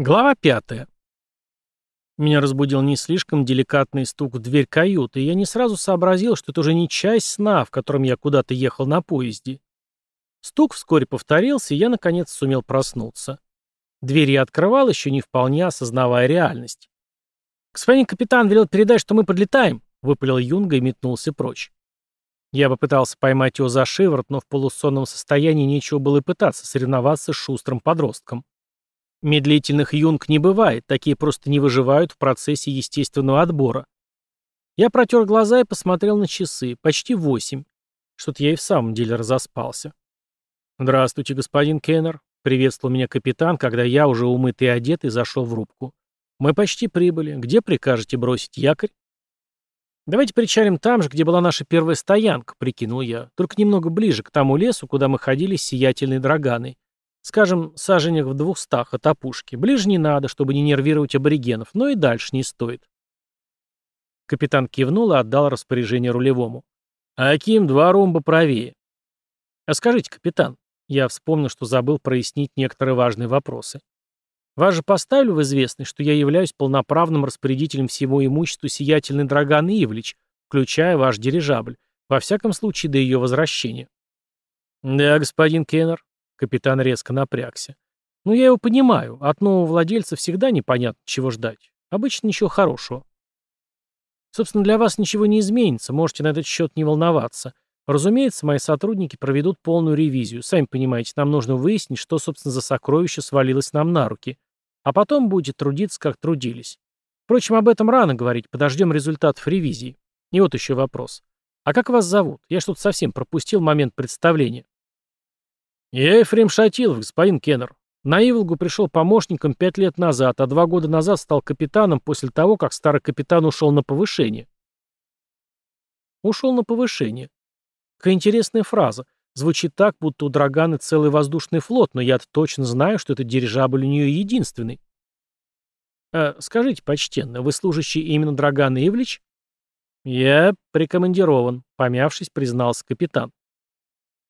Глава пятая. Меня разбудил не слишком деликатный стук в дверь каюты, и я не сразу сообразил, что это уже не часть сна, в котором я куда-то ехал на поезде. Стук вскоре повторился, и я, наконец, сумел проснуться. Дверь я открывал, еще не вполне осознавая реальность. «Господин капитан велел передать, что мы подлетаем», — выпалил Юнга и метнулся прочь. Я попытался поймать его за шиворот, но в полусонном состоянии нечего было пытаться соревноваться с шустрым подростком. Медлительных юнг не бывает, такие просто не выживают в процессе естественного отбора. Я протер глаза и посмотрел на часы. Почти восемь. Что-то я и в самом деле разоспался. «Здравствуйте, господин Кеннер», — приветствовал меня капитан, когда я, уже умытый и одетый, зашел в рубку. «Мы почти прибыли. Где прикажете бросить якорь?» «Давайте причалим там же, где была наша первая стоянка», — прикинул я. «Только немного ближе к тому лесу, куда мы ходили с сиятельной драганой. Скажем, саженях в двухстах от опушки. Ближе не надо, чтобы не нервировать аборигенов, но и дальше не стоит. Капитан кивнул и отдал распоряжение рулевому. «Аким, два ромба правее». «А скажите, капитан», я вспомнил, что забыл прояснить некоторые важные вопросы. Вас же поставлю в известность, что я являюсь полноправным распорядителем всего имущества сиятельный Драган Ивлич, включая ваш дирижабль, во всяком случае до ее возвращения. Да, господин Кеннер, Капитан резко напрягся. «Ну, я его понимаю. От нового владельца всегда непонятно, чего ждать. Обычно ничего хорошего. Собственно, для вас ничего не изменится, можете на этот счет не волноваться. Разумеется, мои сотрудники проведут полную ревизию. Сами понимаете, нам нужно выяснить, что, собственно, за сокровище свалилось нам на руки. А потом будете трудиться, как трудились. Впрочем, об этом рано говорить, подождем результатов ревизии. И вот еще вопрос. А как вас зовут? Я что-то совсем пропустил момент представления. «Я Ефрем Шатилов, господин Кеннер. На Иволгу пришел помощником пять лет назад, а два года назад стал капитаном после того, как старый капитан ушел на повышение». «Ушел на повышение». Какая интересная фраза. Звучит так, будто у Драганы целый воздушный флот, но я-то точно знаю, что этот дирижабль у нее единственный. «А, скажите, почтенно, вы служащий именно Драганы Ивлич?» «Я прикомандирован», — помявшись, признался капитан.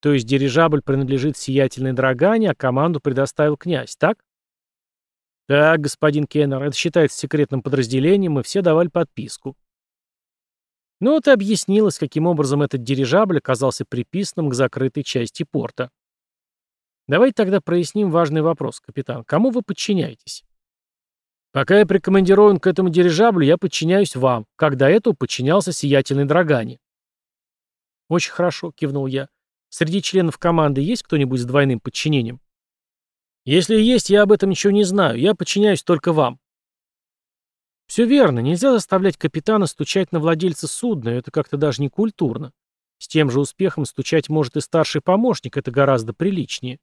То есть дирижабль принадлежит сиятельной Драгане, а команду предоставил князь, так? Так, господин Кеннер, это считается секретным подразделением, мы все давали подписку. Ну вот и объяснилось, каким образом этот дирижабль оказался приписанным к закрытой части порта. Давайте тогда проясним важный вопрос, капитан. Кому вы подчиняетесь? Пока я прикомандирован к этому дирижаблю, я подчиняюсь вам, как до этого подчинялся сиятельной Драгане. Очень хорошо, кивнул я. Среди членов команды есть кто-нибудь с двойным подчинением? Если есть, я об этом ничего не знаю. Я подчиняюсь только вам. Все верно. Нельзя заставлять капитана стучать на владельца судна. Это как-то даже не культурно. С тем же успехом стучать может и старший помощник. Это гораздо приличнее.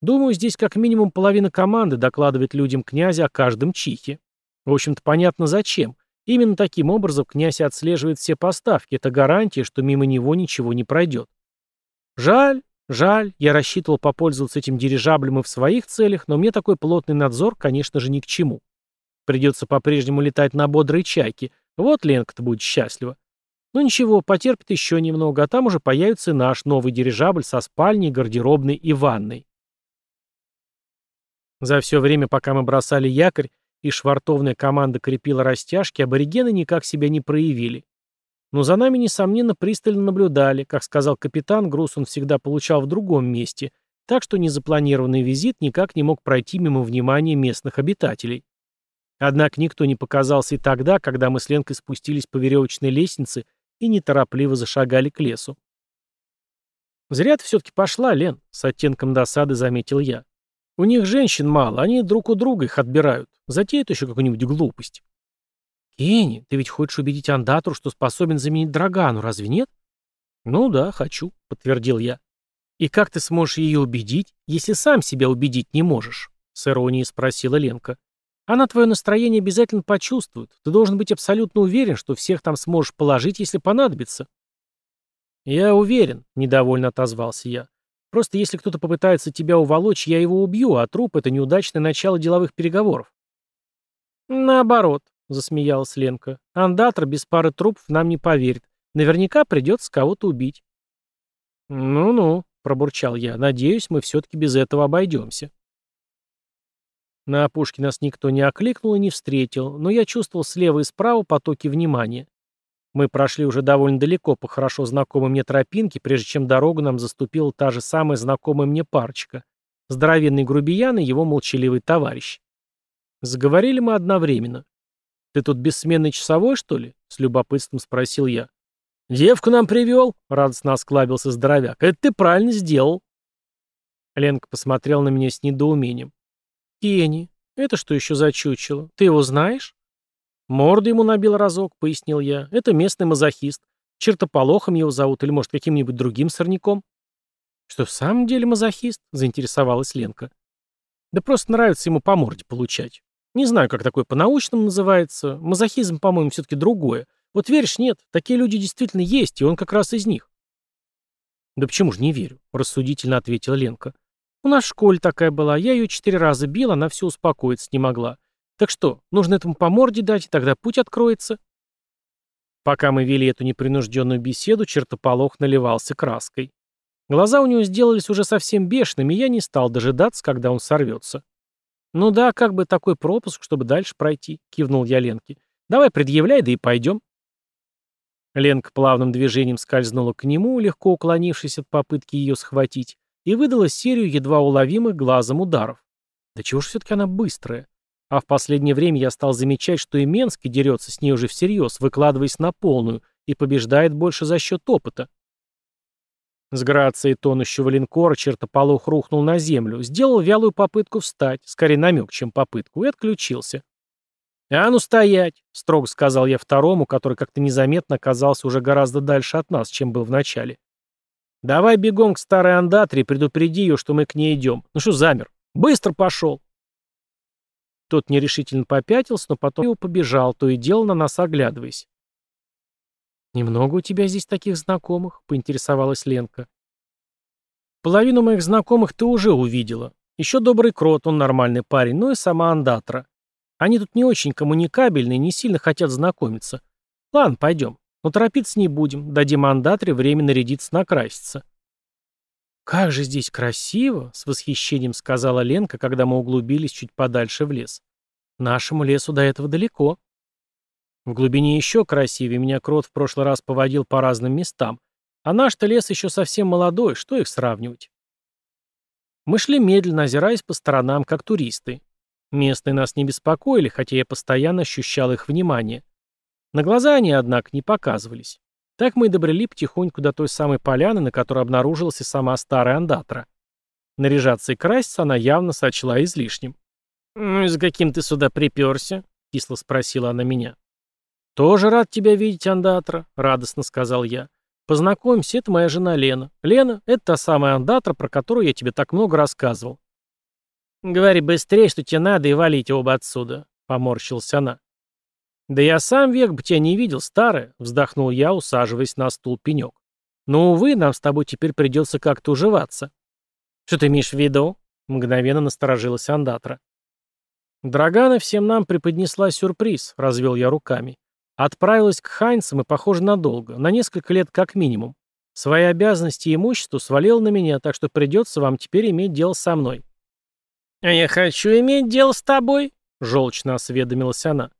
Думаю, здесь как минимум половина команды докладывает людям князя о каждом чихе. В общем-то, понятно зачем. Именно таким образом князь отслеживает все поставки. Это гарантия, что мимо него ничего не пройдет. Жаль, жаль, я рассчитывал попользоваться этим дирижаблем и в своих целях, но мне такой плотный надзор, конечно же, ни к чему. Придется по-прежнему летать на бодрой чайке. Вот Ленка-то будет счастлива. Ну ничего, потерпит еще немного, а там уже появится наш новый дирижабль со спальней, гардеробной и ванной. За все время, пока мы бросали якорь, и швартовная команда крепила растяжки, аборигены никак себя не проявили. Но за нами, несомненно, пристально наблюдали. Как сказал капитан, груз он всегда получал в другом месте, так что незапланированный визит никак не мог пройти мимо внимания местных обитателей. Однако никто не показался и тогда, когда мы с Ленкой спустились по веревочной лестнице и неторопливо зашагали к лесу. «Зря ты все-таки пошла, Лен», — с оттенком досады заметил я. «У них женщин мало, они друг у друга их отбирают. Затеют еще какую-нибудь глупость». «Кенни, ты ведь хочешь убедить Андатру, что способен заменить Драгану, разве нет?» «Ну да, хочу», — подтвердил я. «И как ты сможешь ее убедить, если сам себя убедить не можешь?» — с иронией спросила Ленка. «Она твое настроение обязательно почувствует. Ты должен быть абсолютно уверен, что всех там сможешь положить, если понадобится». «Я уверен», — недовольно отозвался я. «Просто если кто-то попытается тебя уволочь, я его убью, а труп — это неудачное начало деловых переговоров». «Наоборот», засмеялась Ленка. «Андатор без пары трупов нам не поверит. Наверняка придется кого-то убить». «Ну-ну», — пробурчал я, — «надеюсь, мы все-таки без этого обойдемся». На опушке нас никто не окликнул и не встретил, но я чувствовал слева и справа потоки внимания. Мы прошли уже довольно далеко по хорошо знакомой мне тропинке, прежде чем дорогу нам заступила та же самая знакомая мне парочка. Здоровенный грубиян и его молчаливый товарищ. Заговорили мы одновременно. «Ты тут бессменный часовой, что ли?» — с любопытством спросил я. «Девку нам привел?» — радостно осклабился здоровяк. «Это ты правильно сделал». Ленка посмотрел на меня с недоумением. «Кенни, это что еще за чучело? Ты его знаешь?» «Морду ему набил разок», — пояснил я. «Это местный мазохист. Чертополохом его зовут или, может, каким-нибудь другим сорняком?» «Что, в самом деле мазохист?» — заинтересовалась Ленка. «Да просто нравится ему по морде получать. Не знаю, как такое по-научному называется. Мазохизм, по-моему, все-таки другое. Вот веришь, нет, такие люди действительно есть, и он как раз из них. Да почему же не верю, рассудительно ответила Ленка. У нас в такая была, я ее четыре раза бил, она все успокоиться не могла. Так что, нужно этому по морде дать, и тогда путь откроется. Пока мы вели эту непринужденную беседу, чертополох наливался краской. Глаза у него сделались уже совсем бешеными, и я не стал дожидаться, когда он сорвется. «Ну да, как бы такой пропуск, чтобы дальше пройти», — кивнул я Ленке. «Давай предъявляй, да и пойдем». Ленка плавным движением скользнула к нему, легко уклонившись от попытки ее схватить, и выдала серию едва уловимых глазом ударов. Да чего ж все-таки она быстрая? А в последнее время я стал замечать, что и Менский дерется с ней уже всерьез, выкладываясь на полную, и побеждает больше за счет опыта. С грацией тонущего линкора чертополох рухнул на землю, сделал вялую попытку встать, скорее намек, чем попытку, и отключился. «А ну стоять!» — строго сказал я второму, который как-то незаметно оказался уже гораздо дальше от нас, чем был в начале. «Давай бегом к старой андатре предупреди ее, что мы к ней идем. Ну что замер? Быстро пошел!» Тот нерешительно попятился, но потом его побежал, то и дело на нас оглядываясь. «Немного у тебя здесь таких знакомых?» — поинтересовалась Ленка. «Половину моих знакомых ты уже увидела. Еще добрый крот, он нормальный парень, ну и сама Андатра. Они тут не очень коммуникабельные, не сильно хотят знакомиться. Ладно, пойдем. Но торопиться не будем, дадим Андатре время нарядиться накраситься». «Как же здесь красиво!» — с восхищением сказала Ленка, когда мы углубились чуть подальше в лес. «Нашему лесу до этого далеко». В глубине еще красивее, меня Крот в прошлый раз поводил по разным местам. А наш-то лес еще совсем молодой, что их сравнивать? Мы шли медленно, озираясь по сторонам, как туристы. Местные нас не беспокоили, хотя я постоянно ощущал их внимание. На глаза они, однако, не показывались. Так мы и добрели потихоньку до той самой поляны, на которой обнаружилась и сама старая андатра. Наряжаться и краситься она явно сочла излишним. «Ну и за каким ты сюда приперся?» — кисло спросила она меня. «Тоже рад тебя видеть, Андатра», — радостно сказал я. «Познакомься, это моя жена Лена. Лена — это та самая Андатра, про которую я тебе так много рассказывал». «Говори быстрее, что тебе надо, и валите оба отсюда», — поморщилась она. «Да я сам век бы тебя не видел, старая», — вздохнул я, усаживаясь на стул пенек. «Но, увы, нам с тобой теперь придется как-то уживаться». «Что ты имеешь в виду?» — мгновенно насторожилась Андатра. «Драгана всем нам преподнесла сюрприз», — развел я руками. Отправилась к Хайнцам и, похоже, надолго, на несколько лет как минимум. Свои обязанности и имущество свалил на меня, так что придется вам теперь иметь дело со мной. «А я хочу иметь дело с тобой», — желчно осведомилась она.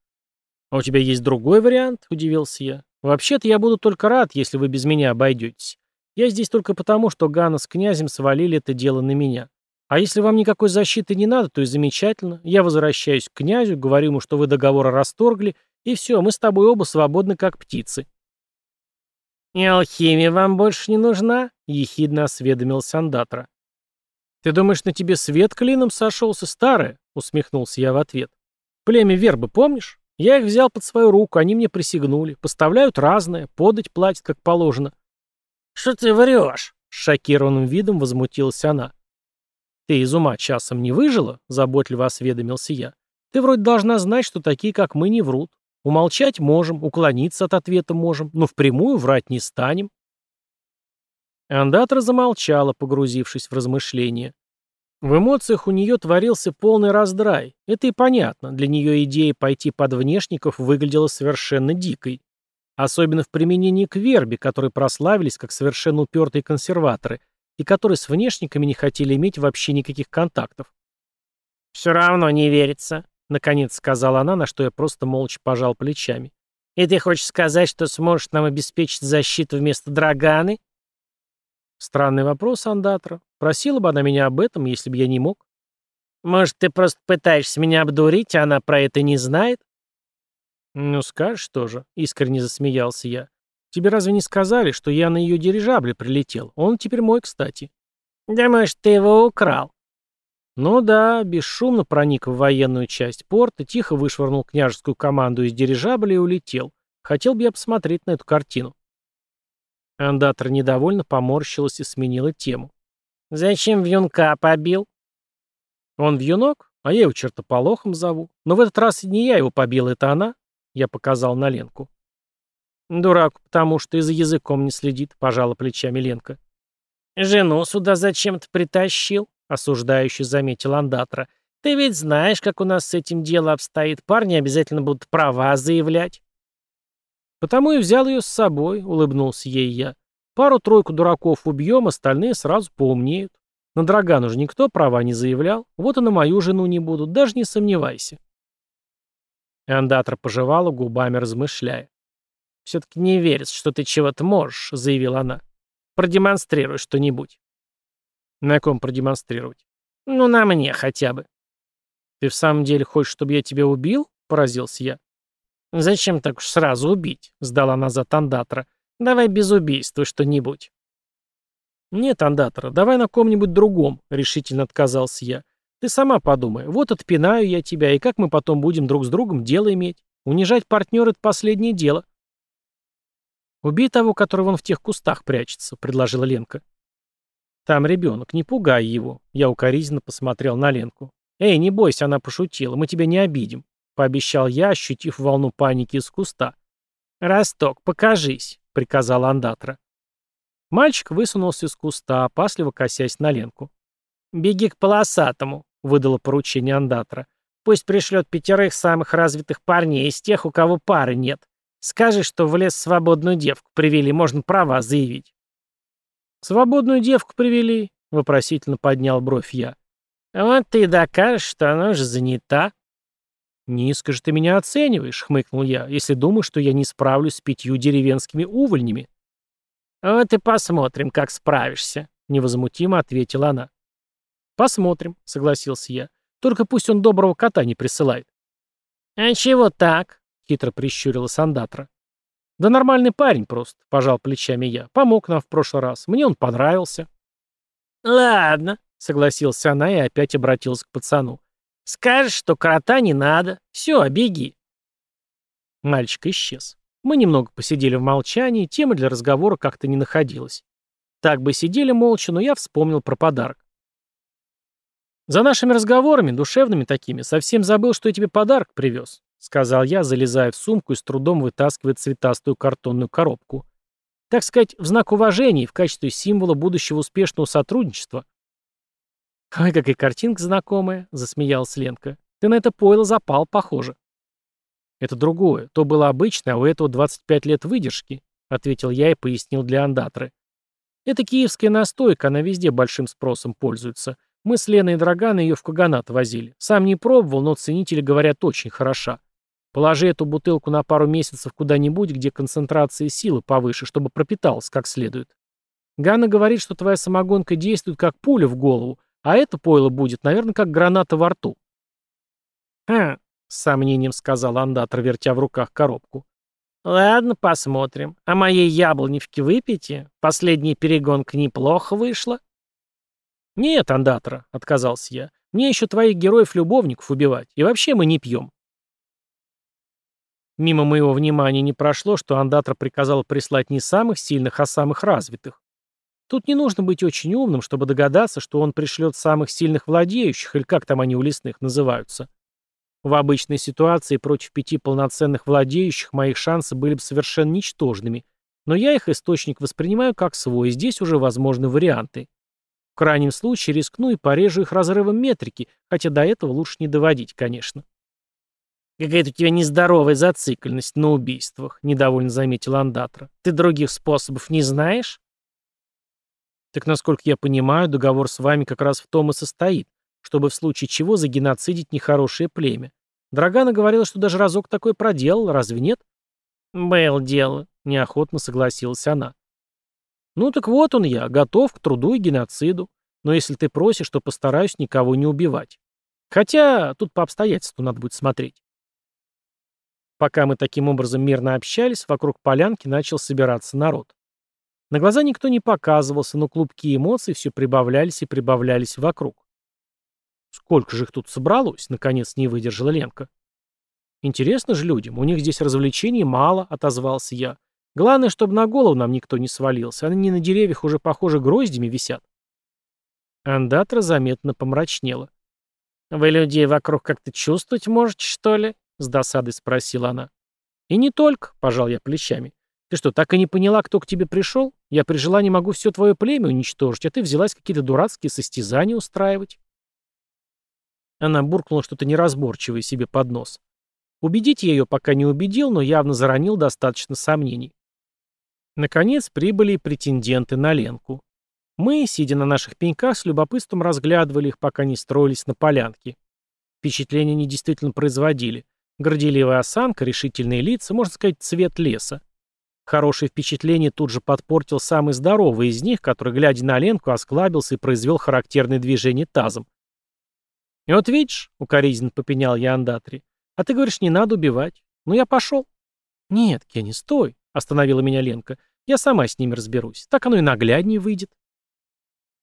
«А у тебя есть другой вариант?» — удивился я. «Вообще-то я буду только рад, если вы без меня обойдетесь. Я здесь только потому, что Ганна с князем свалили это дело на меня. А если вам никакой защиты не надо, то и замечательно. Я возвращаюсь к князю, говорю ему, что вы договор расторгли, и все, мы с тобой оба свободны, как птицы. «И алхимия вам больше не нужна?» — ехидно осведомился Андатра. «Ты думаешь, на тебе свет клином сошелся, старое?» — усмехнулся я в ответ. «Племя вербы, помнишь? Я их взял под свою руку, они мне присягнули. Поставляют разное, подать платят, как положено». «Что ты врешь?» — шокированным видом возмутилась она. «Ты из ума часом не выжила?» — заботливо осведомился я. «Ты вроде должна знать, что такие, как мы, не врут. Умолчать можем, уклониться от ответа можем, но впрямую врать не станем. Андатра замолчала, погрузившись в размышления. В эмоциях у нее творился полный раздрай. Это и понятно, для нее идея пойти под внешников выглядела совершенно дикой. Особенно в применении к вербе, которые прославились как совершенно упертые консерваторы, и которые с внешниками не хотели иметь вообще никаких контактов. «Все равно не верится», — наконец сказала она, на что я просто молча пожал плечами. «И ты хочешь сказать, что сможешь нам обеспечить защиту вместо Драганы?» Странный вопрос, Андатра. Просила бы она меня об этом, если бы я не мог. «Может, ты просто пытаешься меня обдурить, а она про это не знает?» «Ну, скажешь тоже», — искренне засмеялся я. «Тебе разве не сказали, что я на ее дирижабле прилетел? Он теперь мой, кстати». «Да, может, ты его украл?» Ну да, бесшумно проник в военную часть порта, тихо вышвырнул княжескую команду из дирижабля и улетел. Хотел бы я посмотреть на эту картину. Андатор недовольно поморщилась и сменила тему. «Зачем вьюнка побил?» «Он вьюнок, а я его чертополохом зову. Но в этот раз не я его побил, это она», — я показал на Ленку. «Дурак, потому что и за языком не следит», — пожала плечами Ленка. «Жену сюда зачем-то притащил?» — осуждающий заметил Андатра. «Ты ведь знаешь, как у нас с этим дело обстоит. Парни обязательно будут права заявлять». «Потому и взял ее с собой», — улыбнулся ей я. «Пару-тройку дураков убьем, остальные сразу поумнеют. На Драгану же никто права не заявлял, вот и на мою жену не будут, даже не сомневайся». Андатра пожевала, губами размышляя. «Все-таки не верится, что ты чего-то можешь», — заявила она. «Продемонстрируй что-нибудь». «На ком продемонстрировать?» «Ну, на мне хотя бы». «Ты в самом деле хочешь, чтобы я тебя убил?» — поразился я. «Зачем так уж сразу убить?» — сдала назад Андатра. «Давай без убийства что-нибудь». «Нет, Андатра, давай на ком-нибудь другом», — решительно отказался я. «Ты сама подумай. Вот отпинаю я тебя, и как мы потом будем друг с другом дело иметь? Унижать партнера — это последнее дело». «Убей того, который вон в тех кустах прячется», — предложила Ленка. «Там ребенок, не пугай его», — я укоризненно посмотрел на Ленку. «Эй, не бойся, она пошутила, мы тебя не обидим». — пообещал я, ощутив волну паники из куста. «Росток, покажись», — приказал Андатра. Мальчик высунулся из куста, опасливо косясь на Ленку. «Беги к полосатому», — выдало поручение Андатра. «Пусть пришлет пятерых самых развитых парней из тех, у кого пары нет. Скажи, что в лес свободную девку привели, можно права заявить». «Свободную девку привели?» — вопросительно поднял бровь я. «Вот ты и докажешь, что она уже занята», «Низко же ты меня оцениваешь», — хмыкнул я, «если думаешь, что я не справлюсь с пятью деревенскими увольнями». «Вот и посмотрим, как справишься», — невозмутимо ответила она. «Посмотрим», — согласился я. «Только пусть он доброго кота не присылает». «А чего так?» — хитро прищурила Сандатра. «Да нормальный парень просто», — пожал плечами я. «Помог нам в прошлый раз. Мне он понравился». «Ладно», — согласился она и опять обратилась к пацану. Скажешь, что крота не надо. Все, беги. Мальчик исчез. Мы немного посидели в молчании, темы для разговора как-то не находилось. Так бы сидели молча, но я вспомнил про подарок. «За нашими разговорами, душевными такими, совсем забыл, что я тебе подарок привез», — сказал я, залезая в сумку и с трудом вытаскивая цветастую картонную коробку. Так сказать, в знак уважения и в качестве символа будущего успешного сотрудничества. «Ой, какая картинка знакомая», — засмеялась Ленка. «Ты на это пойло запал, похоже». «Это другое. То было обычное, а у этого 25 лет выдержки», — ответил я и пояснил для андатры. «Это киевская настойка, она везде большим спросом пользуется. Мы с Леной и Драган ее в Каганат возили. Сам не пробовал, но ценители говорят, очень хороша. Положи эту бутылку на пару месяцев куда-нибудь, где концентрация силы повыше, чтобы пропиталась как следует. Ганна говорит, что твоя самогонка действует как пуля в голову, а это пойло будет, наверное, как граната во рту. «Хм», — с сомнением сказал андатор, вертя в руках коробку. «Ладно, посмотрим. А моей яблоневки выпейте? Последняя перегонка неплохо вышла». «Нет, андатора», — отказался я. «Мне еще твоих героев-любовников убивать. И вообще мы не пьем». Мимо моего внимания не прошло, что андатор приказал прислать не самых сильных, а самых развитых. Тут не нужно быть очень умным, чтобы догадаться, что он пришлет самых сильных владеющих, или как там они у лесных называются. В обычной ситуации против пяти полноценных владеющих моих шансы были бы совершенно ничтожными, но я их источник воспринимаю как свой, и здесь уже возможны варианты. В крайнем случае рискну и порежу их разрывом метрики, хотя до этого лучше не доводить, конечно. «Какая-то у тебя нездоровая зацикленность на убийствах», — недовольно заметил Андатра. «Ты других способов не знаешь?» Так, насколько я понимаю, договор с вами как раз в том и состоит, чтобы в случае чего загеноцидить нехорошее племя. Драгана говорила, что даже разок такое проделал, разве нет? «Был дело», — неохотно согласилась она. «Ну так вот он я, готов к труду и геноциду. Но если ты просишь, то постараюсь никого не убивать. Хотя тут по обстоятельству надо будет смотреть». Пока мы таким образом мирно общались, вокруг полянки начал собираться народ. На глаза никто не показывался, но клубки эмоций все прибавлялись и прибавлялись вокруг. «Сколько же их тут собралось?» — наконец не выдержала Ленка. «Интересно же людям, у них здесь развлечений мало», — отозвался я. «Главное, чтобы на голову нам никто не свалился, они на деревьях уже, похоже, гроздями висят». Андатра заметно помрачнела. «Вы людей вокруг как-то чувствовать можете, что ли?» — с досадой спросила она. «И не только», — пожал я плечами. «Ты что, так и не поняла, кто к тебе пришел? Я при желании могу все твое племя уничтожить, а ты взялась какие-то дурацкие состязания устраивать». Она буркнула что-то неразборчивое себе под нос. Убедить я ее пока не убедил, но явно заронил достаточно сомнений. Наконец прибыли претенденты на Ленку. Мы, сидя на наших пеньках, с любопытством разглядывали их, пока не строились на полянке. Впечатление они действительно производили. Горделивая осанка, решительные лица, можно сказать, цвет леса. Хорошее впечатление тут же подпортил самый здоровый из них, который, глядя на Ленку, осклабился и произвел характерное движение тазом. «И вот видишь», — укоризненно попенял я Андатри, а ты говоришь, не надо убивать. Ну, я пошел. Нет, Кенни, стой, остановила меня Ленка. Я сама с ними разберусь. Так оно и нагляднее выйдет.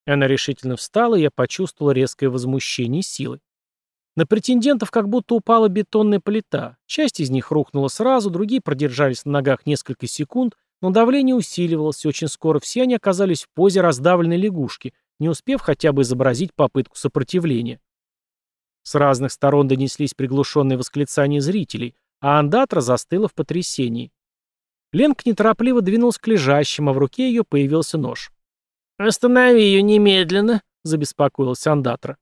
Она решительно встала, и я почувствовал резкое возмущение силы. На претендентов как будто упала бетонная плита. Часть из них рухнула сразу, другие продержались на ногах несколько секунд, но давление усиливалось, и очень скоро все они оказались в позе раздавленной лягушки, не успев хотя бы изобразить попытку сопротивления. С разных сторон донеслись приглушенные восклицания зрителей, а андатра застыла в потрясении. Ленка неторопливо двинулась к лежащим, а в руке ее появился нож. «Останови ее немедленно», — забеспокоился андатра.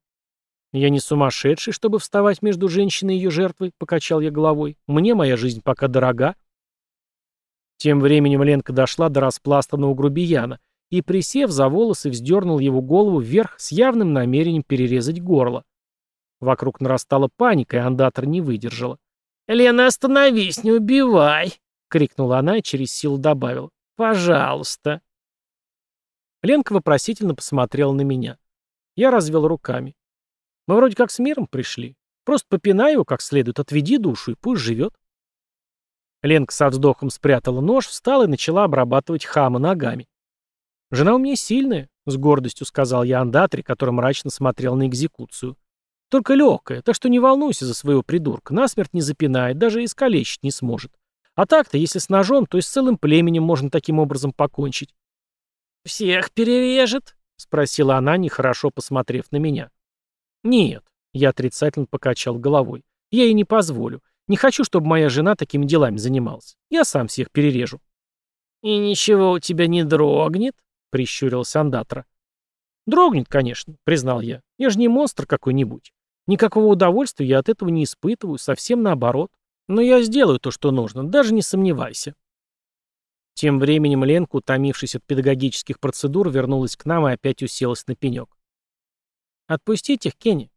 «Я не сумасшедший, чтобы вставать между женщиной и ее жертвой», — покачал я головой. «Мне моя жизнь пока дорога». Тем временем Ленка дошла до распластанного грубияна и, присев за волосы, вздернул его голову вверх с явным намерением перерезать горло. Вокруг нарастала паника, и андатор не выдержала. «Лена, остановись, не убивай!» — крикнула она и через силу добавила. «Пожалуйста!» Ленка вопросительно посмотрела на меня. Я развел руками. «Мы вроде как с миром пришли. Просто попинай его как следует, отведи душу и пусть живет». Ленка со вздохом спрятала нож, встала и начала обрабатывать хама ногами. «Жена у меня сильная», — с гордостью сказал я андатре, который мрачно смотрел на экзекуцию. Только легкая, так что не волнуйся за своего придурка, насмерть не запинает, даже искалечить не сможет. А так-то, если с ножом, то и с целым племенем можно таким образом покончить. «Всех перережет?» — спросила она, нехорошо посмотрев на меня. «Нет», — я отрицательно покачал головой, — «я ей не позволю. Не хочу, чтобы моя жена такими делами занималась. Я сам всех перережу». «И ничего у тебя не дрогнет?» — прищурился Андатра. «Дрогнет, конечно», — признал я. «Я же не монстр какой-нибудь. Никакого удовольствия я от этого не испытываю, совсем наоборот. Но я сделаю то, что нужно, даже не сомневайся. Тем временем Ленка, утомившись от педагогических процедур, вернулась к нам и опять уселась на пенек. «Отпустите их, Кенни».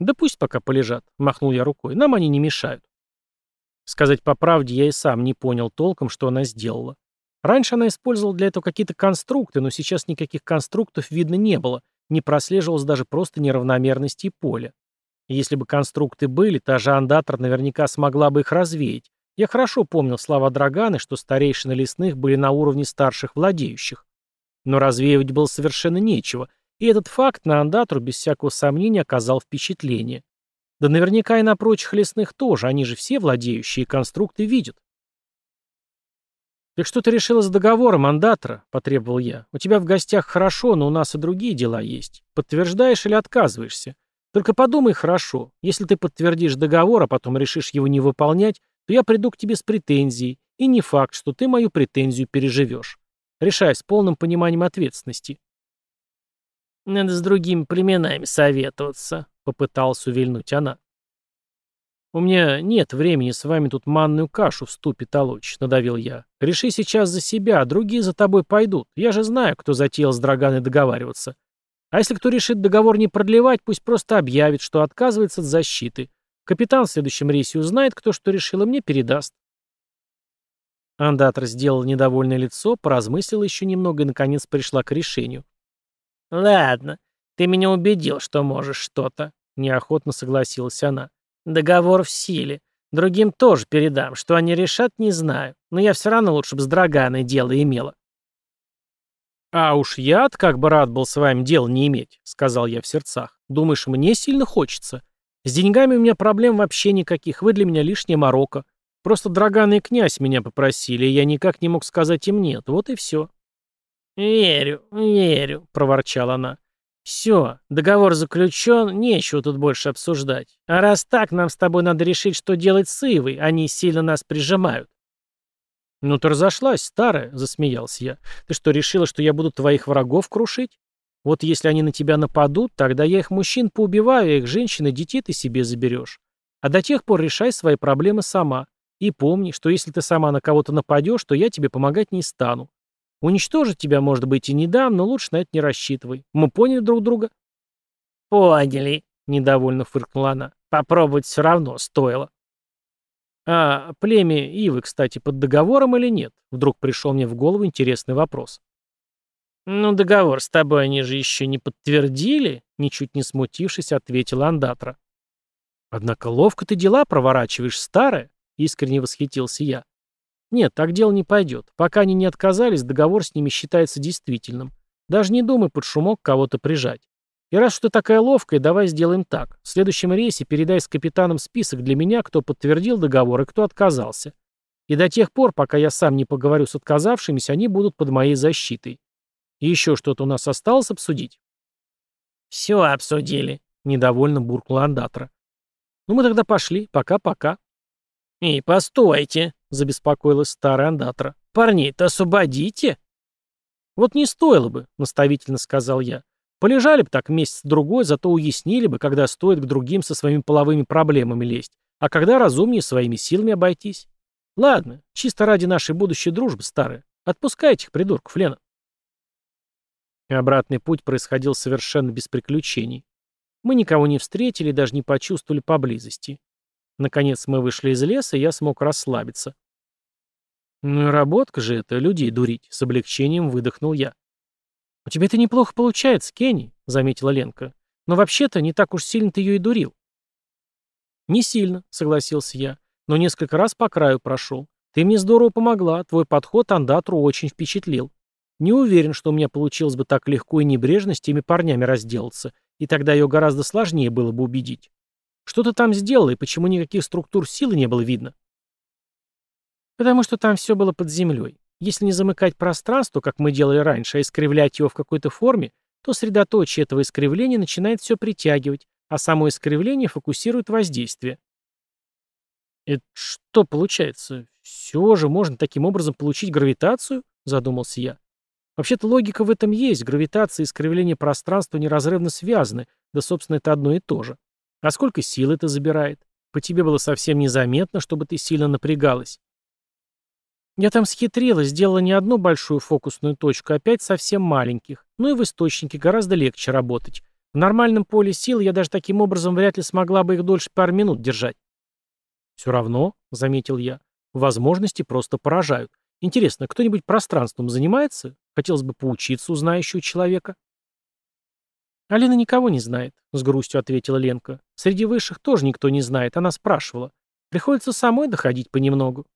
«Да пусть пока полежат», — махнул я рукой. «Нам они не мешают». Сказать по правде, я и сам не понял толком, что она сделала. Раньше она использовала для этого какие-то конструкты, но сейчас никаких конструктов видно не было, не прослеживалось даже просто неравномерности поля. Если бы конструкты были, та же андатор наверняка смогла бы их развеять. Я хорошо помнил слова Драганы, что старейшины лесных были на уровне старших владеющих. Но развеивать было совершенно нечего, и этот факт на андатору без всякого сомнения оказал впечатление. Да наверняка и на прочих лесных тоже, они же все владеющие, конструкты видят. «Так что ты решила с договором, андатора?» — потребовал я. «У тебя в гостях хорошо, но у нас и другие дела есть. Подтверждаешь или отказываешься? Только подумай хорошо. Если ты подтвердишь договор, а потом решишь его не выполнять, то я приду к тебе с претензией, и не факт, что ты мою претензию переживешь. Решай с полным пониманием ответственности. «Надо с другими племенами советоваться», — попыталась увильнуть она. «У меня нет времени с вами тут манную кашу в ступе толочь», — надавил я. «Реши сейчас за себя, другие за тобой пойдут. Я же знаю, кто затеял с Драганой договариваться. А если кто решит договор не продлевать, пусть просто объявит, что отказывается от защиты. Капитан в следующем рейсе узнает, кто что решил, и мне передаст. Андатор сделал недовольное лицо, поразмыслила еще немного и, наконец, пришла к решению. «Ладно, ты меня убедил, что можешь что-то», — неохотно согласилась она. «Договор в силе. Другим тоже передам. Что они решат, не знаю. Но я все равно лучше бы с Драганой дело имела». «А уж я как бы рад был с вами дело не иметь», — сказал я в сердцах. «Думаешь, мне сильно хочется? С деньгами у меня проблем вообще никаких. Вы для меня лишняя морока. Просто Драган и князь меня попросили, и я никак не мог сказать им нет. Вот и все». «Верю, верю», — проворчала она. «Все, договор заключен, нечего тут больше обсуждать. А раз так, нам с тобой надо решить, что делать с Ивой, они сильно нас прижимают». «Ну ты разошлась, старая», — засмеялся я. «Ты что, решила, что я буду твоих врагов крушить? Вот если они на тебя нападут, тогда я их мужчин поубиваю, их женщин и детей ты себе заберешь. А до тех пор решай свои проблемы сама. И помни, что если ты сама на кого-то нападешь, то я тебе помогать не стану. Уничтожить тебя, может быть, и не дам, но лучше на это не рассчитывай. Мы поняли друг друга?» «Поняли», — недовольно фыркнула она. «Попробовать все равно стоило». «А племя Ивы, кстати, под договором или нет?» Вдруг пришел мне в голову интересный вопрос. «Ну, договор с тобой они же еще не подтвердили», ничуть не смутившись, ответил Андатра. «Однако ловко ты дела проворачиваешь, старая», — искренне восхитился я. Нет, так дело не пойдет. Пока они не отказались, договор с ними считается действительным. Даже не думай под шумок кого-то прижать. И раз что ты такая ловкая, давай сделаем так. В следующем рейсе передай с капитаном список для меня, кто подтвердил договор и кто отказался. И до тех пор, пока я сам не поговорю с отказавшимися, они будут под моей защитой. И еще что-то у нас осталось обсудить? Все обсудили, недовольно буркнула Андатра. Ну мы тогда пошли. Пока-пока. И постойте, забеспокоилась старая андатра. «Парней-то освободите!» «Вот не стоило бы», — наставительно сказал я. «Полежали бы так месяц-другой, зато уяснили бы, когда стоит к другим со своими половыми проблемами лезть, а когда разумнее своими силами обойтись. Ладно, чисто ради нашей будущей дружбы, старая. Отпускай этих придурков, Лена». Обратный путь происходил совершенно без приключений. Мы никого не встретили, даже не почувствовали поблизости. Наконец мы вышли из леса, и я смог расслабиться. «Ну и работка же это, людей дурить», — с облегчением выдохнул я. «У тебя это неплохо получается, Кенни», — заметила Ленка. «Но вообще-то не так уж сильно ты ее и дурил». «Не сильно», — согласился я, — «но несколько раз по краю прошел. Ты мне здорово помогла, твой подход Андатру очень впечатлил. Не уверен, что у меня получилось бы так легко и небрежно с теми парнями разделаться, и тогда ее гораздо сложнее было бы убедить. Что ты там сделала, и почему никаких структур силы не было видно?» Потому что там все было под землей. Если не замыкать пространство, как мы делали раньше, а искривлять его в какой-то форме, то средоточие этого искривления начинает все притягивать, а само искривление фокусирует воздействие. «Это что получается? Все же можно таким образом получить гравитацию?» – задумался я. «Вообще-то логика в этом есть. Гравитация и искривление пространства неразрывно связаны, да, собственно, это одно и то же. А сколько сил это забирает? По тебе было совсем незаметно, чтобы ты сильно напрягалась. Я там схитрила, сделала не одну большую фокусную точку, а пять совсем маленьких. Ну и в источнике гораздо легче работать. В нормальном поле сил я даже таким образом вряд ли смогла бы их дольше пар минут держать. Все равно, — заметил я, — возможности просто поражают. Интересно, кто-нибудь пространством занимается? Хотелось бы поучиться у знающего человека. Алина никого не знает, — с грустью ответила Ленка. Среди высших тоже никто не знает, она спрашивала. Приходится самой доходить понемногу.